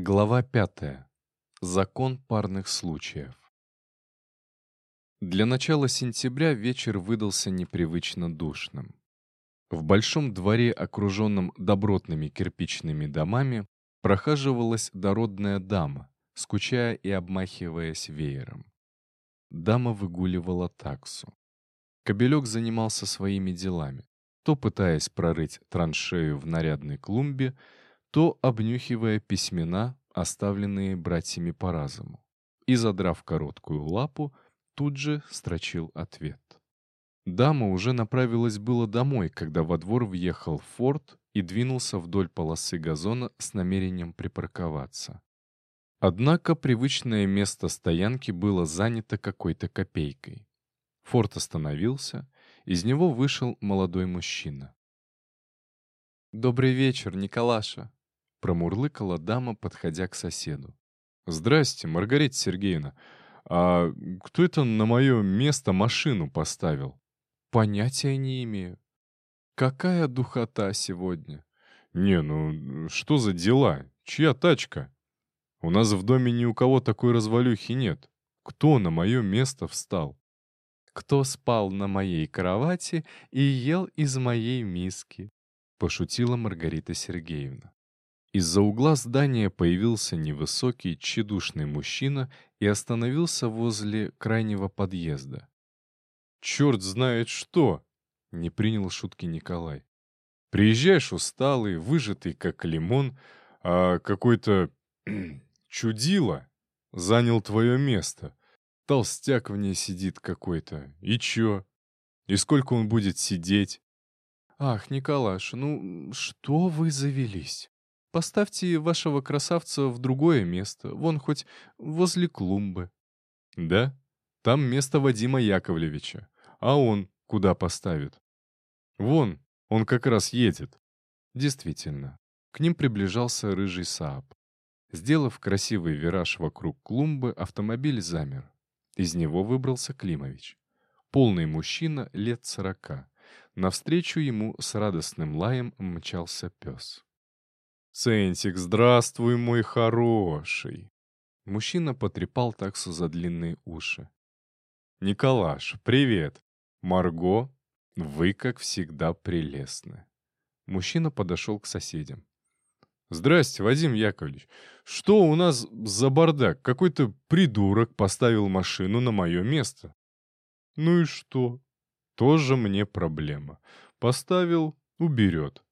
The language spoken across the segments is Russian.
Глава 5. Закон парных случаев. Для начала сентября вечер выдался непривычно душным. В большом дворе, окруженном добротными кирпичными домами, прохаживалась дородная дама, скучая и обмахиваясь веером. Дама выгуливала таксу. Кобелек занимался своими делами, то пытаясь прорыть траншею в нарядной клумбе, то обнюхивая письмена, оставленные братьями по разуму, и, задрав короткую лапу, тут же строчил ответ. Дама уже направилась было домой, когда во двор въехал Форд и двинулся вдоль полосы газона с намерением припарковаться. Однако привычное место стоянки было занято какой-то копейкой. Форд остановился, из него вышел молодой мужчина. «Добрый вечер, Николаша», Промурлыкала дама, подходя к соседу. «Здрасте, Маргарита Сергеевна. А кто это на мое место машину поставил?» «Понятия не имею. Какая духота сегодня?» «Не, ну что за дела? Чья тачка? У нас в доме ни у кого такой развалюхи нет. Кто на мое место встал?» «Кто спал на моей кровати и ел из моей миски?» — пошутила Маргарита Сергеевна. Из-за угла здания появился невысокий, тщедушный мужчина и остановился возле крайнего подъезда. «Черт знает что!» — не принял шутки Николай. «Приезжаешь усталый, выжатый, как лимон, а какой-то чудило занял твое место. Толстяк в ней сидит какой-то. И чё? И сколько он будет сидеть?» «Ах, Николаш, ну что вы завелись?» Поставьте вашего красавца в другое место, вон хоть возле клумбы». «Да? Там место Вадима Яковлевича. А он куда поставит?» «Вон, он как раз едет». Действительно, к ним приближался рыжий Сааб. Сделав красивый вираж вокруг клумбы, автомобиль замер. Из него выбрался Климович. Полный мужчина лет сорока. Навстречу ему с радостным лаем мчался пес. «Центик, здравствуй, мой хороший!» Мужчина потрепал таксу за длинные уши. «Николаш, привет! Марго, вы, как всегда, прелестны!» Мужчина подошел к соседям. «Здрасте, Вадим Яковлевич. Что у нас за бардак? Какой-то придурок поставил машину на мое место». «Ну и что?» «Тоже мне проблема. Поставил — уберет.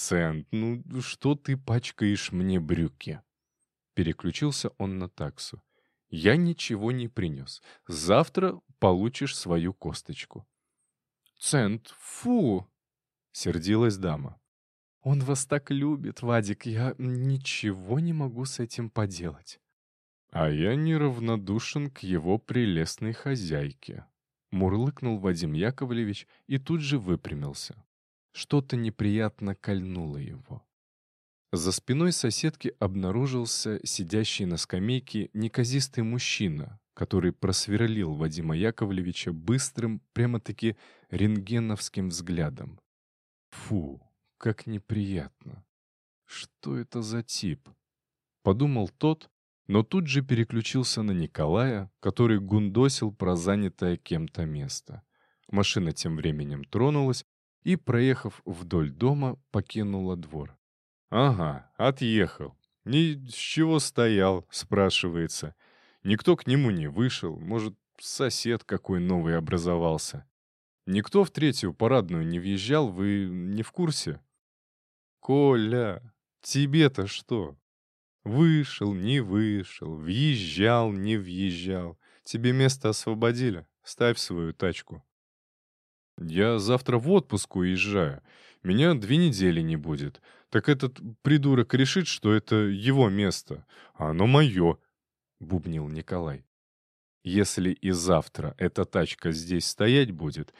«Цент, ну что ты пачкаешь мне брюки?» Переключился он на таксу. «Я ничего не принес. Завтра получишь свою косточку». «Цент, фу!» — сердилась дама. «Он вас так любит, Вадик, я ничего не могу с этим поделать». «А я неравнодушен к его прелестной хозяйке», — мурлыкнул Вадим Яковлевич и тут же выпрямился. Что-то неприятно кольнуло его. За спиной соседки обнаружился сидящий на скамейке неказистый мужчина, который просверлил Вадима Яковлевича быстрым, прямо-таки рентгеновским взглядом. Фу, как неприятно. Что это за тип? Подумал тот, но тут же переключился на Николая, который гундосил про занятое кем-то место. Машина тем временем тронулась, и, проехав вдоль дома, покинула двор. «Ага, отъехал. Ни с чего стоял?» — спрашивается. Никто к нему не вышел, может, сосед какой новый образовался. Никто в третью парадную не въезжал, вы не в курсе? «Коля, тебе-то что? Вышел, не вышел, въезжал, не въезжал. Тебе место освободили, ставь свою тачку». Я завтра в отпуск уезжаю. Меня две недели не будет. Так этот придурок решит, что это его место, а оно мое», — бубнил Николай. «Если и завтра эта тачка здесь стоять будет,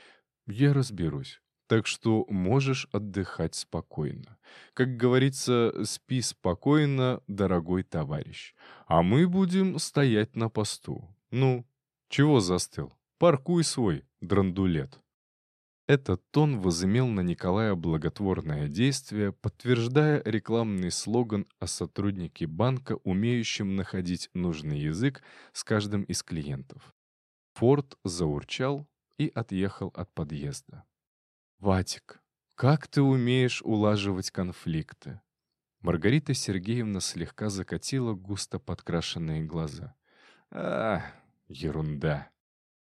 я разберусь. Так что можешь отдыхать спокойно. Как говорится, спи спокойно, дорогой товарищ. А мы будем стоять на посту. Ну, чего застыл? Паркуй свой драндулет». Этот тон возымел на Николая благотворное действие, подтверждая рекламный слоган о сотруднике банка, умеющем находить нужный язык с каждым из клиентов. Форд заурчал и отъехал от подъезда. «Ватик, как ты умеешь улаживать конфликты?» Маргарита Сергеевна слегка закатила густо подкрашенные глаза. «А, ерунда.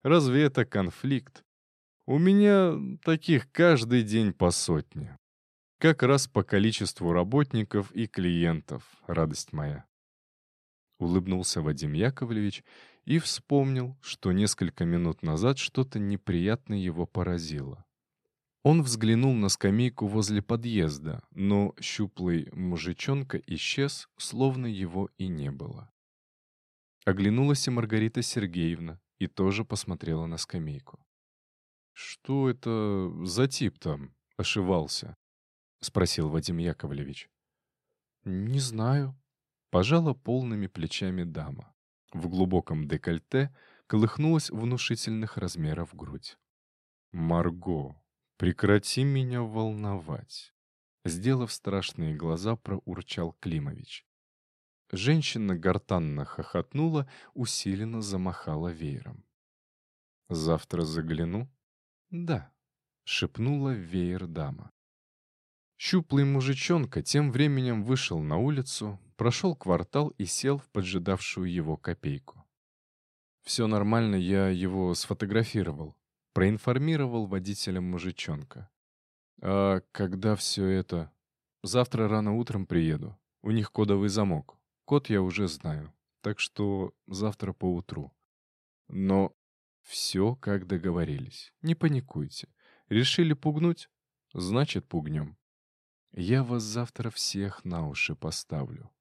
Разве это конфликт? У меня таких каждый день по сотне. Как раз по количеству работников и клиентов, радость моя. Улыбнулся Вадим Яковлевич и вспомнил, что несколько минут назад что-то неприятно его поразило. Он взглянул на скамейку возле подъезда, но щуплый мужичонка исчез, словно его и не было. Оглянулась и Маргарита Сергеевна и тоже посмотрела на скамейку. «Что это за тип там ошивался?» — спросил Вадим Яковлевич. «Не знаю», — пожала полными плечами дама. В глубоком декольте колыхнулась внушительных размеров грудь. «Марго, прекрати меня волновать!» Сделав страшные глаза, проурчал Климович. Женщина гортанно хохотнула, усиленно замахала веером. «Завтра загляну?» «Да», — шепнула веер дама. Щуплый мужичонка тем временем вышел на улицу, прошел квартал и сел в поджидавшую его копейку. «Все нормально, я его сфотографировал», — проинформировал водителем мужичонка. «А когда все это...» «Завтра рано утром приеду. У них кодовый замок. Код я уже знаю. Так что завтра поутру. Но все, как договорились. Не паникуйте. Решили пугнуть? Значит, пугнем. Я вас завтра всех на уши поставлю.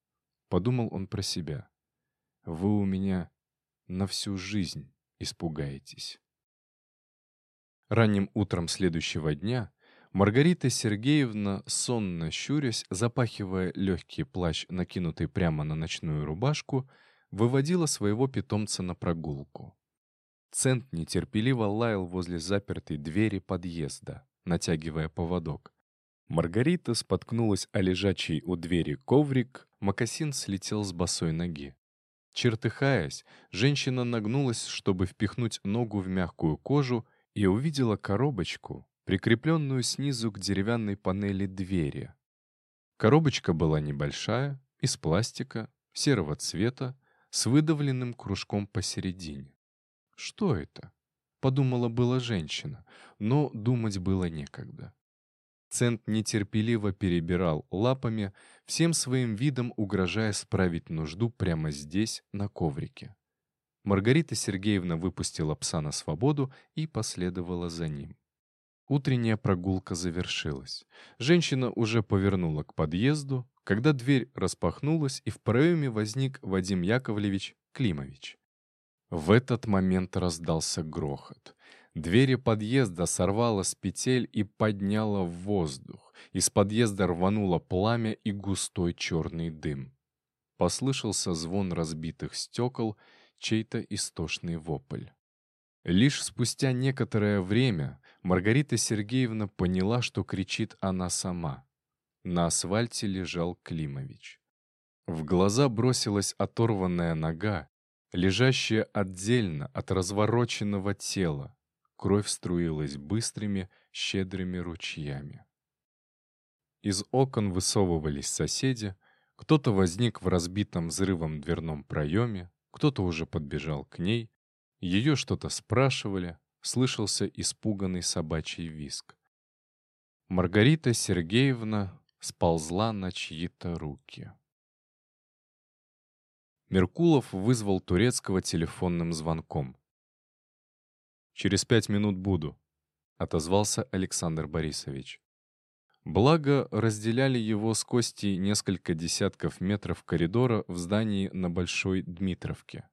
Подумал он про себя. Вы у меня на всю жизнь испугаетесь. Ранним утром следующего дня Маргарита Сергеевна, сонно щурясь, запахивая легкий плащ, накинутый прямо на ночную рубашку, выводила своего питомца на прогулку. Цент нетерпеливо лаял возле запертой двери подъезда, натягивая поводок. Маргарита споткнулась о лежачий у двери коврик, мокасин слетел с босой ноги. Чертыхаясь, женщина нагнулась, чтобы впихнуть ногу в мягкую кожу, и увидела коробочку, прикрепленную снизу к деревянной панели двери. Коробочка была небольшая, из пластика, серого цвета, с выдавленным кружком посередине. «Что это?» — подумала была женщина, но думать было некогда. Цент нетерпеливо перебирал лапами, всем своим видом угрожая справить нужду прямо здесь, на коврике. Маргарита Сергеевна выпустила пса на свободу и последовала за ним. Утренняя прогулка завершилась. Женщина уже повернула к подъезду, когда дверь распахнулась, и в проеме возник Вадим Яковлевич Климович. В этот момент раздался грохот. Двери подъезда сорвало с петель и подняло в воздух. Из подъезда рвануло пламя и густой черный дым. Послышался звон разбитых стекол, чей-то истошный вопль. Лишь спустя некоторое время Маргарита Сергеевна поняла, что кричит она сама. На асфальте лежал Климович. В глаза бросилась оторванная нога, лежащая отдельно от развороченного тела. Кровь струилась быстрыми, щедрыми ручьями. Из окон высовывались соседи, кто-то возник в разбитом взрывом дверном проеме, кто-то уже подбежал к ней, ее что-то спрашивали, слышался испуганный собачий виск. Маргарита Сергеевна сползла на чьи-то руки. Меркулов вызвал Турецкого телефонным звонком. «Через пять минут буду», — отозвался Александр Борисович. Благо, разделяли его с Костей несколько десятков метров коридора в здании на Большой Дмитровке.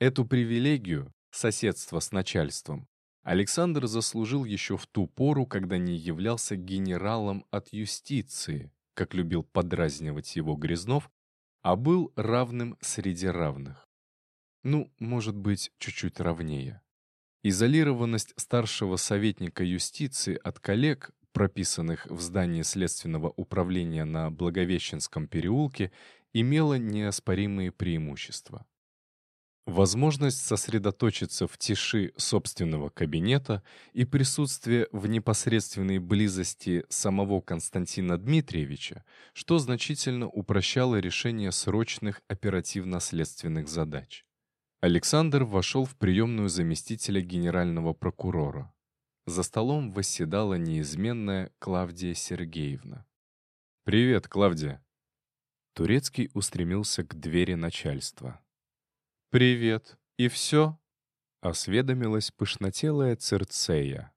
Эту привилегию, соседство с начальством, Александр заслужил еще в ту пору, когда не являлся генералом от юстиции, как любил подразнивать его Грязнов, а был равным среди равных. Ну, может быть, чуть-чуть равнее. Изолированность старшего советника юстиции от коллег, прописанных в здании Следственного управления на Благовещенском переулке, имела неоспоримые преимущества. Возможность сосредоточиться в тиши собственного кабинета и присутствие в непосредственной близости самого Константина Дмитриевича, что значительно упрощало решение срочных оперативно-следственных задач. Александр вошел в приемную заместителя генерального прокурора. За столом восседала неизменная Клавдия Сергеевна. «Привет, Клавдия!» Турецкий устремился к двери начальства. «Привет. И все?» — осведомилась пышнотелая Церцея.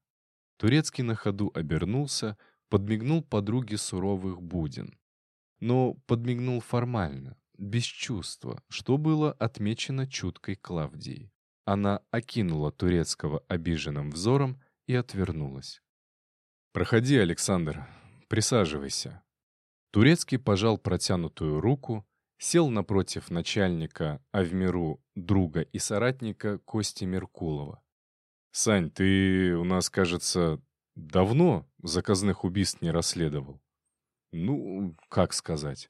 Турецкий на ходу обернулся, подмигнул подруге суровых будин. Но подмигнул формально, без чувства, что было отмечено чуткой Клавдией. Она окинула Турецкого обиженным взором и отвернулась. «Проходи, Александр, присаживайся». Турецкий пожал протянутую руку, сел напротив начальника, а в миру друга и соратника Кости Меркулова. «Сань, ты у нас, кажется, давно заказных убийств не расследовал?» «Ну, как сказать.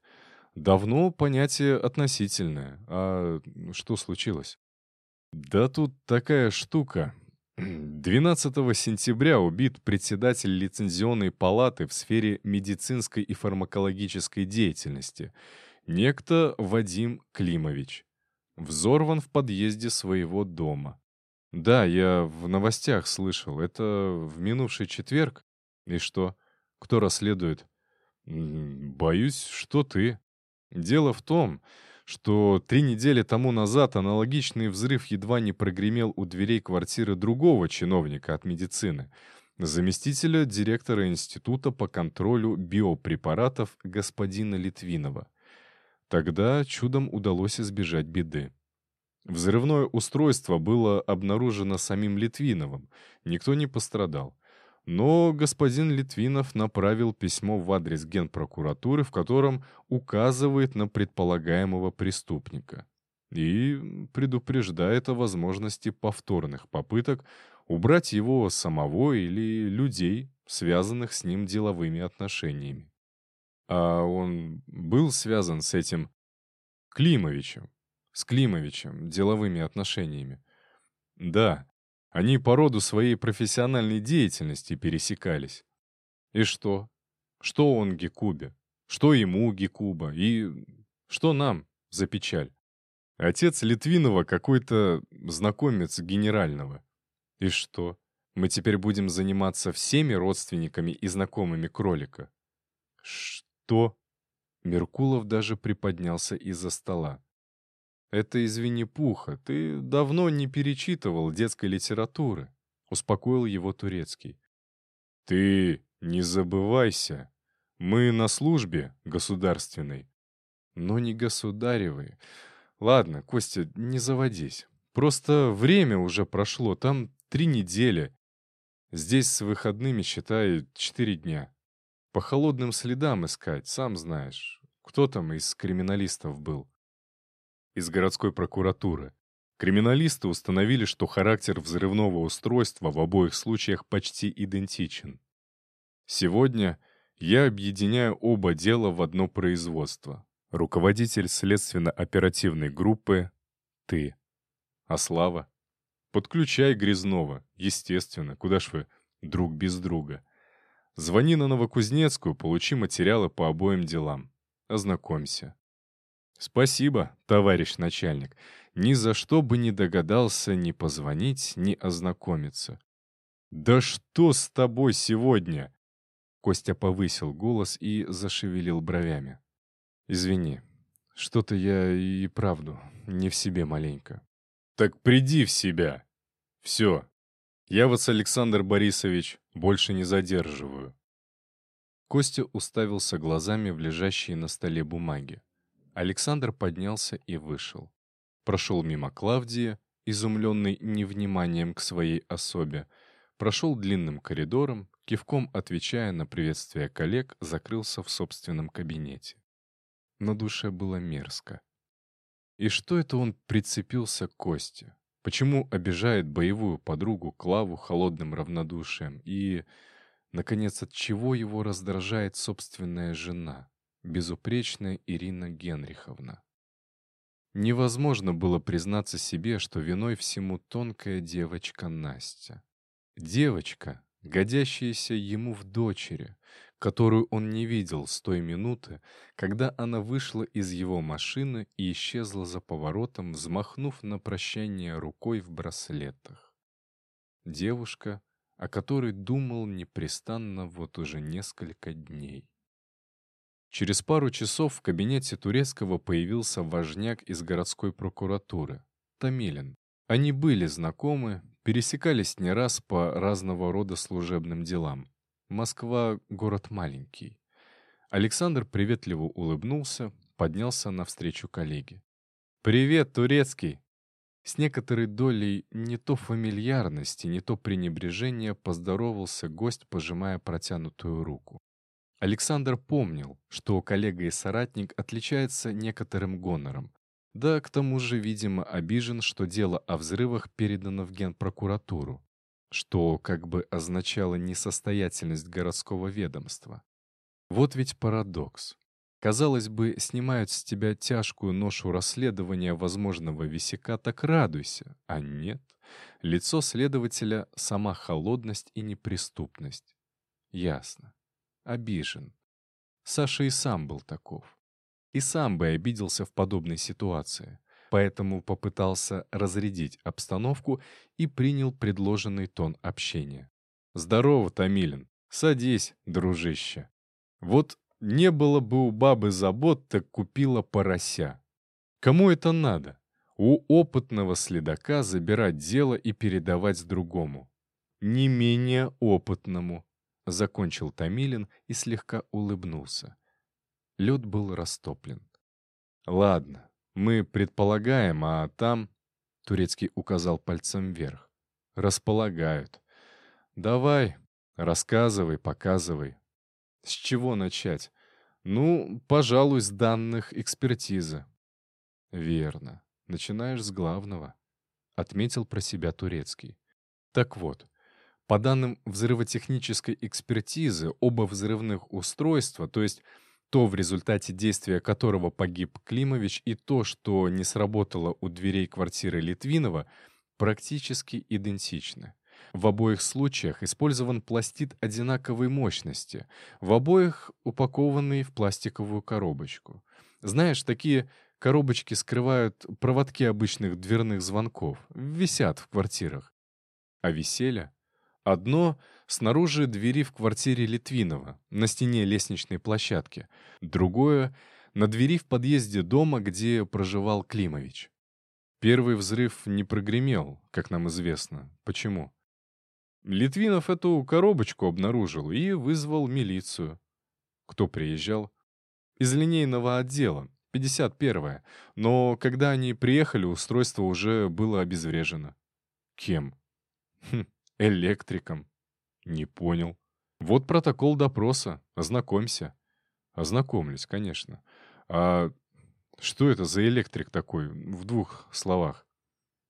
Давно понятие относительное. А что случилось?» «Да тут такая штука. 12 сентября убит председатель лицензионной палаты в сфере медицинской и фармакологической деятельности — Некто Вадим Климович. Взорван в подъезде своего дома. Да, я в новостях слышал. Это в минувший четверг. И что? Кто расследует? Боюсь, что ты. Дело в том, что три недели тому назад аналогичный взрыв едва не прогремел у дверей квартиры другого чиновника от медицины, заместителя директора Института по контролю биопрепаратов господина Литвинова. Тогда чудом удалось избежать беды. Взрывное устройство было обнаружено самим Литвиновым, никто не пострадал. Но господин Литвинов направил письмо в адрес Генпрокуратуры, в котором указывает на предполагаемого преступника и предупреждает о возможности повторных попыток убрать его самого или людей, связанных с ним деловыми отношениями. А он был связан с этим Климовичем, с Климовичем, деловыми отношениями. Да, они по роду своей профессиональной деятельности пересекались. И что? Что он Гекубе? Что ему Гекуба? И что нам за печаль? Отец Литвинова какой-то знакомец генерального. И что? Мы теперь будем заниматься всеми родственниками и знакомыми кролика? Что? «Что?» Меркулов даже приподнялся из-за стола. «Это из Винни-Пуха. Ты давно не перечитывал детской литературы», — успокоил его Турецкий. «Ты не забывайся. Мы на службе государственной». «Но не государевой. Ладно, Костя, не заводись. Просто время уже прошло, там три недели. Здесь с выходными, считай, четыре дня». По холодным следам искать, сам знаешь. Кто там из криминалистов был? Из городской прокуратуры. Криминалисты установили, что характер взрывного устройства в обоих случаях почти идентичен. Сегодня я объединяю оба дела в одно производство. Руководитель следственно-оперативной группы — ты. А Слава? Подключай Грязнова, естественно, куда ж вы друг без друга. Звони на Новокузнецкую, получи материалы по обоим делам. Ознакомься. Спасибо, товарищ начальник. Ни за что бы не догадался ни позвонить, ни ознакомиться. Да что с тобой сегодня? Костя повысил голос и зашевелил бровями. Извини, что-то я и правду не в себе маленько. Так приди в себя. Все, я вас, Александр Борисович, больше не задерживаю. Костя уставился глазами в лежащие на столе бумаги. Александр поднялся и вышел. Прошел мимо Клавдии, изумленный невниманием к своей особе, прошел длинным коридором, кивком отвечая на приветствие коллег, закрылся в собственном кабинете. На душе было мерзко. И что это он прицепился к Косте? Почему обижает боевую подругу Клаву холодным равнодушием? И, наконец, от чего его раздражает собственная жена, безупречная Ирина Генриховна? Невозможно было признаться себе, что виной всему тонкая девочка Настя. Девочка, годящаяся ему в дочери, которую он не видел с той минуты, когда она вышла из его машины и исчезла за поворотом, взмахнув на прощание рукой в браслетах. Девушка, о которой думал непрестанно вот уже несколько дней. Через пару часов в кабинете Турецкого появился важняк из городской прокуратуры, Томилин. Они были знакомы, пересекались не раз по разного рода служебным делам. Москва — город маленький. Александр приветливо улыбнулся, поднялся навстречу коллеге. «Привет, Турецкий!» С некоторой долей не то фамильярности, не то пренебрежения поздоровался гость, пожимая протянутую руку. Александр помнил, что коллега и соратник отличается некоторым гонором. Да, к тому же, видимо, обижен, что дело о взрывах передано в Генпрокуратуру, что как бы означало несостоятельность городского ведомства. Вот ведь парадокс. Казалось бы, снимают с тебя тяжкую ношу расследования возможного висяка, так радуйся. А нет. Лицо следователя — сама холодность и неприступность. Ясно обижен. Саша и сам был таков. И сам бы обиделся в подобной ситуации, поэтому попытался разрядить обстановку и принял предложенный тон общения. «Здорово, Томилин. Садись, дружище. Вот не было бы у бабы забот, так купила порося. Кому это надо? У опытного следака забирать дело и передавать другому. Не менее опытному. Закончил Томилин и слегка улыбнулся. Лед был растоплен. «Ладно, мы предполагаем, а там...» Турецкий указал пальцем вверх. «Располагают. Давай, рассказывай, показывай. С чего начать? Ну, пожалуй, с данных экспертизы». «Верно. Начинаешь с главного», — отметил про себя Турецкий. «Так вот, по данным взрывотехнической экспертизы, оба взрывных устройства, то есть то, в результате действия которого погиб Климович, и то, что не сработало у дверей квартиры Литвинова, практически идентичны. В обоих случаях использован пластид одинаковой мощности, в обоих упакованный в пластиковую коробочку. Знаешь, такие коробочки скрывают проводки обычных дверных звонков, висят в квартирах. А висели Одно — снаружи двери в квартире Литвинова, на стене лестничной площадки. Другое — на двери в подъезде дома, где проживал Климович. Первый взрыв не прогремел, как нам известно. Почему? Литвинов эту коробочку обнаружил и вызвал милицию. Кто приезжал? Из линейного отдела, 51-е. Но когда они приехали, устройство уже было обезврежено. Кем? Хм, Электриком. Не понял. Вот протокол допроса. Ознакомься. Ознакомлюсь, конечно. А что это за электрик такой, в двух словах?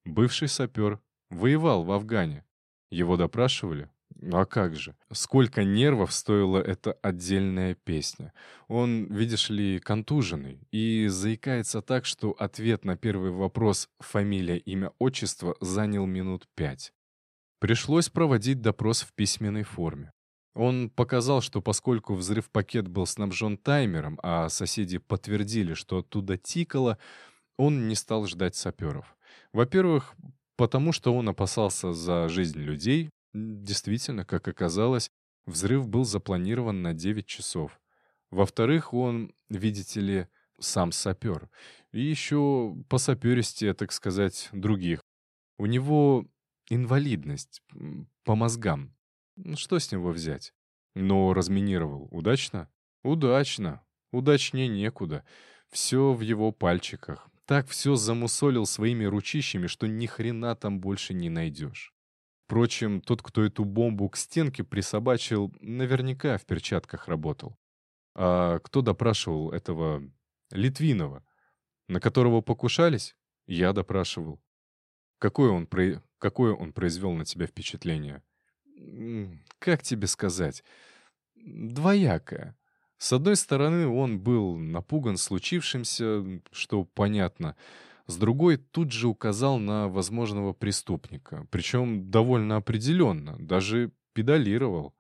Бывший сапер. Воевал в Афгане. Его допрашивали? А как же? Сколько нервов стоила эта отдельная песня. Он, видишь ли, контуженный и заикается так, что ответ на первый вопрос «фамилия, имя, отчество» занял минут пять. Пришлось проводить допрос в письменной форме. Он показал, что поскольку взрыв-пакет был снабжен таймером, а соседи подтвердили, что оттуда тикало, он не стал ждать саперов. Во-первых, потому что он опасался за жизнь людей. Действительно, как оказалось, взрыв был запланирован на 9 часов. Во-вторых, он, видите ли, сам сапер. И еще по саперисте, так сказать, других. У него Инвалидность. По мозгам. Что с него взять? Но разминировал. Удачно? Удачно. Удачнее некуда. Все в его пальчиках. Так все замусолил своими ручищами, что ни хрена там больше не найдешь. Впрочем, тот, кто эту бомбу к стенке присобачил, наверняка в перчатках работал. А кто допрашивал этого Литвинова, на которого покушались? Я допрашивал. Какое он. Какое он произвел на тебя впечатление? Как тебе сказать? Двоякое. С одной стороны, он был напуган случившимся, что понятно. С другой, тут же указал на возможного преступника. Причем довольно определенно, даже педалировал.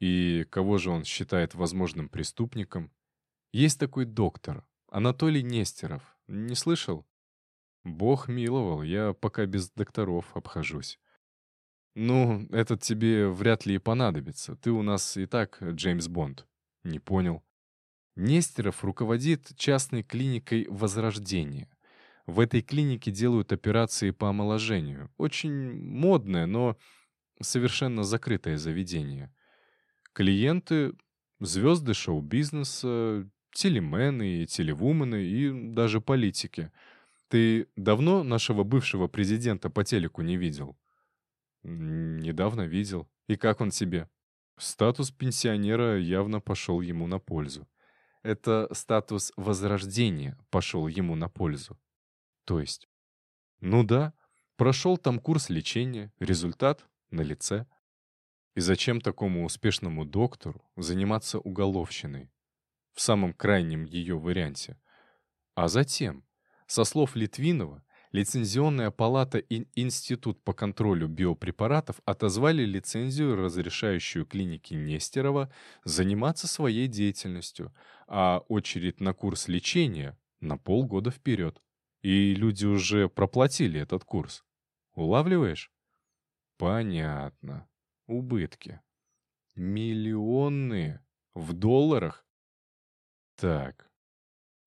И кого же он считает возможным преступником? Есть такой доктор, Анатолий Нестеров. Не слышал? Бог миловал, я пока без докторов обхожусь. Ну, этот тебе вряд ли и понадобится. Ты у нас и так Джеймс Бонд. Не понял. Нестеров руководит частной клиникой «Возрождение». В этой клинике делают операции по омоложению. Очень модное, но совершенно закрытое заведение. Клиенты — звезды шоу-бизнеса, телемены, телевумены и даже политики. Ты давно нашего бывшего президента по телеку не видел? Недавно видел. И как он себе? Статус пенсионера явно пошел ему на пользу. Это статус возрождения пошел ему на пользу. То есть? Ну да, прошел там курс лечения, результат на лице. И зачем такому успешному доктору заниматься уголовщиной? В самом крайнем ее варианте. А затем, со слов Литвинова, Лицензионная палата и Институт по контролю биопрепаратов отозвали лицензию, разрешающую клинике Нестерова заниматься своей деятельностью, а очередь на курс лечения на полгода вперед. И люди уже проплатили этот курс. Улавливаешь? Понятно. Убытки. Миллионные. В долларах? Так,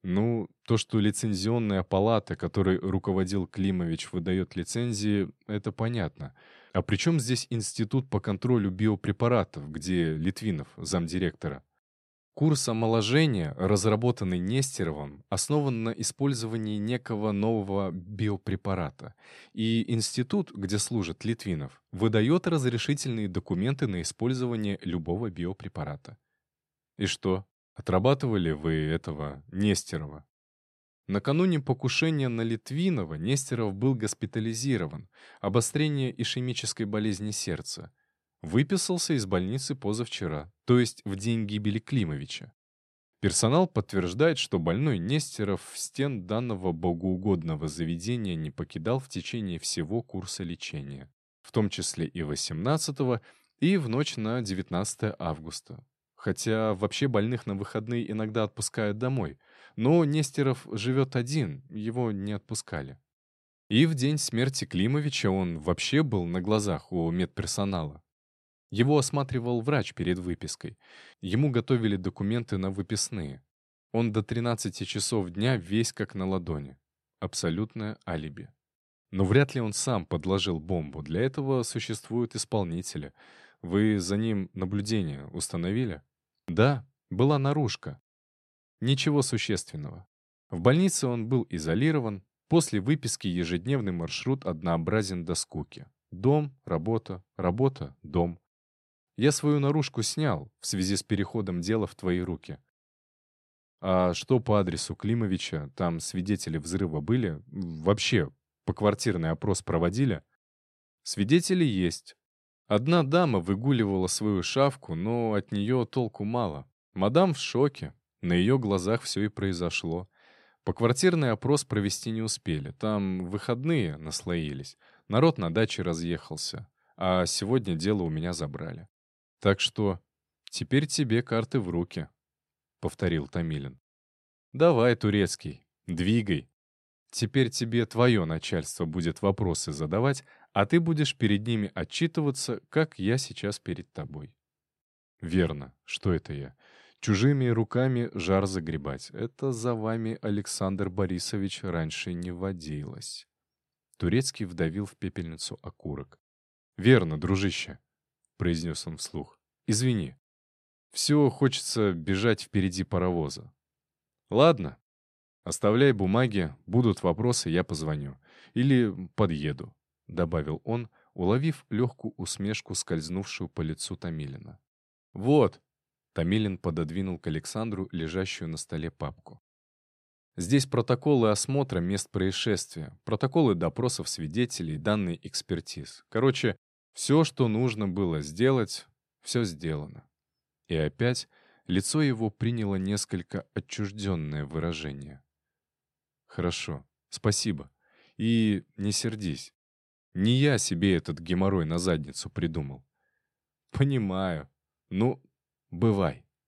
ну, то, что лицензионная палата, которой руководил Климович, выдает лицензии, это понятно. А при чем здесь Институт по контролю биопрепаратов, где Литвинов, замдиректора? Курс омоложения, разработанный Нестеровым, основан на использовании некого нового биопрепарата. И институт, где служит Литвинов, выдает разрешительные документы на использование любого биопрепарата. И что, Отрабатывали вы этого Нестерова? Накануне покушения на Литвинова Нестеров был госпитализирован, обострение ишемической болезни сердца. Выписался из больницы позавчера, то есть в день гибели Климовича. Персонал подтверждает, что больной Нестеров в стен данного богоугодного заведения не покидал в течение всего курса лечения, в том числе и 18 и в ночь на 19 августа. Хотя вообще больных на выходные иногда отпускают домой. Но Нестеров живет один, его не отпускали. И в день смерти Климовича он вообще был на глазах у медперсонала. Его осматривал врач перед выпиской. Ему готовили документы на выписные. Он до 13 часов дня весь как на ладони. Абсолютное алиби. Но вряд ли он сам подложил бомбу. Для этого существуют исполнители. Вы за ним наблюдение установили? Да, была наружка. Ничего существенного. В больнице он был изолирован. После выписки ежедневный маршрут однообразен до скуки. Дом, работа, работа, дом. Я свою наружку снял в связи с переходом дела в твои руки. А что по адресу Климовича? Там свидетели взрыва были? Вообще, поквартирный опрос проводили? Свидетели есть. Одна дама выгуливала свою шавку, но от нее толку мало. Мадам в шоке. На ее глазах все и произошло. Поквартирный опрос провести не успели. Там выходные наслоились. Народ на даче разъехался. А сегодня дело у меня забрали. Так что теперь тебе карты в руки, — повторил Томилин. Давай, турецкий, двигай. Теперь тебе твое начальство будет вопросы задавать, а ты будешь перед ними отчитываться, как я сейчас перед тобой. Верно. Что это я? Чужими руками жар загребать. Это за вами, Александр Борисович, раньше не водилось. Турецкий вдавил в пепельницу окурок. «Верно, дружище», — произнес он вслух. «Извини. Все хочется бежать впереди паровоза. Ладно, оставляй бумаги, будут вопросы, я позвоню. Или подъеду. — добавил он, уловив легкую усмешку, скользнувшую по лицу Томилина. «Вот!» — Томилин пододвинул к Александру лежащую на столе папку. Здесь протоколы осмотра мест происшествия, протоколы допросов свидетелей, данные экспертиз. Короче, все, что нужно было сделать, все сделано. И опять лицо его приняло несколько отчужденное выражение. «Хорошо, спасибо. И не сердись. Не я себе этот геморрой на задницу придумал». «Понимаю. Ну, бывай».